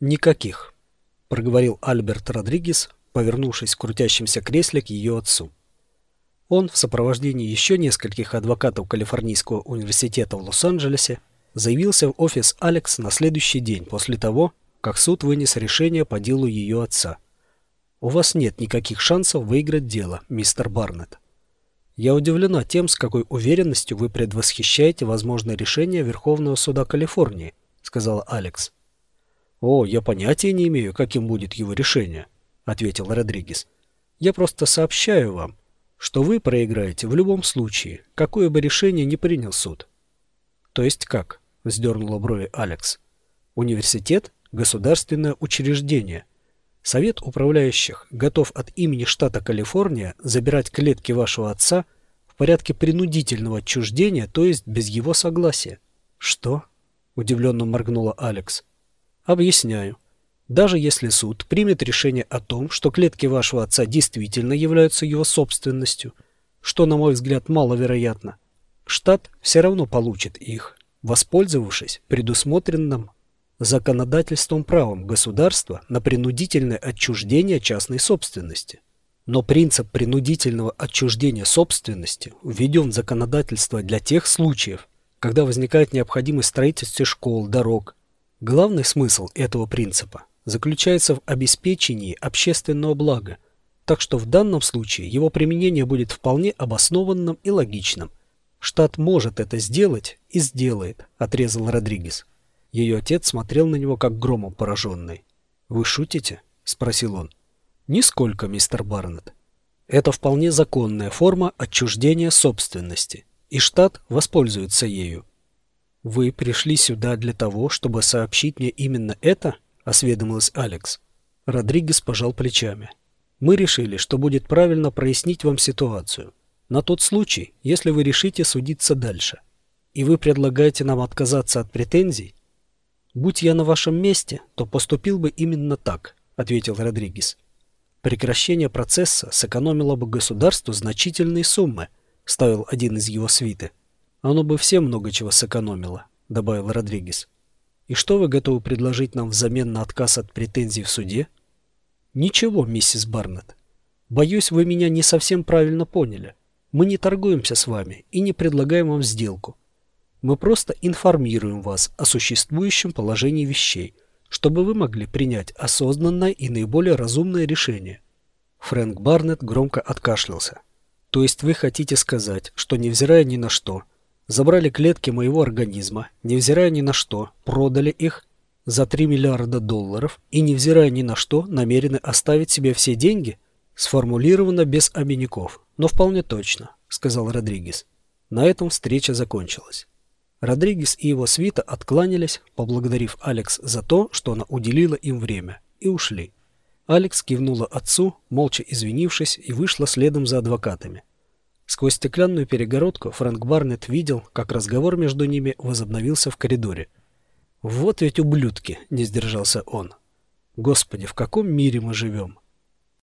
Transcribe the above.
«Никаких», — проговорил Альберт Родригес, повернувшись в крутящемся кресле к ее отцу. Он в сопровождении еще нескольких адвокатов Калифорнийского университета в Лос-Анджелесе заявился в офис Алекс на следующий день после того, как суд вынес решение по делу ее отца. «У вас нет никаких шансов выиграть дело, мистер Барнетт. Я удивлена тем, с какой уверенностью вы предвосхищаете возможное решение Верховного суда Калифорнии», сказала Алекс. «О, я понятия не имею, каким будет его решение», ответил Родригес. «Я просто сообщаю вам, что вы проиграете в любом случае, какое бы решение ни принял суд. То есть как? Вздернула брови Алекс. Университет – государственное учреждение. Совет управляющих готов от имени штата Калифорния забирать клетки вашего отца в порядке принудительного отчуждения, то есть без его согласия. Что? Удивленно моргнула Алекс. Объясняю. Даже если суд примет решение о том, что клетки вашего отца действительно являются его собственностью, что, на мой взгляд, маловероятно, штат все равно получит их, воспользовавшись предусмотренным законодательством правом государства на принудительное отчуждение частной собственности. Но принцип принудительного отчуждения собственности введен в законодательство для тех случаев, когда возникает необходимость строительства школ, дорог. Главный смысл этого принципа заключается в обеспечении общественного блага, так что в данном случае его применение будет вполне обоснованным и логичным. Штат может это сделать и сделает, отрезал Родригес. Ее отец смотрел на него как громом пораженный. «Вы шутите?» – спросил он. «Нисколько, мистер Барнетт. Это вполне законная форма отчуждения собственности, и штат воспользуется ею. Вы пришли сюда для того, чтобы сообщить мне именно это?» осведомилась Алекс. Родригес пожал плечами. Мы решили, что будет правильно прояснить вам ситуацию. На тот случай, если вы решите судиться дальше. И вы предлагаете нам отказаться от претензий? Будь я на вашем месте, то поступил бы именно так, ответил Родригес. Прекращение процесса сэкономило бы государству значительные суммы, ставил один из его свиты. Оно бы всем много чего сэкономило, добавил Родригес. И что вы готовы предложить нам взамен на отказ от претензий в суде? Ничего, миссис Барнетт. Боюсь, вы меня не совсем правильно поняли. Мы не торгуемся с вами и не предлагаем вам сделку. Мы просто информируем вас о существующем положении вещей, чтобы вы могли принять осознанное и наиболее разумное решение. Фрэнк Барнетт громко откашлялся. То есть вы хотите сказать, что невзирая ни на что – Забрали клетки моего организма, невзирая ни на что, продали их за 3 миллиарда долларов и, невзирая ни на что, намерены оставить себе все деньги? Сформулировано без обиняков, но вполне точно, сказал Родригес. На этом встреча закончилась. Родригес и его свита откланялись, поблагодарив Алекс за то, что она уделила им время, и ушли. Алекс кивнула отцу, молча извинившись, и вышла следом за адвокатами. Сквозь стеклянную перегородку Фрэнк Барнетт видел, как разговор между ними возобновился в коридоре. «Вот ведь ублюдки!» — не сдержался он. «Господи, в каком мире мы живем?»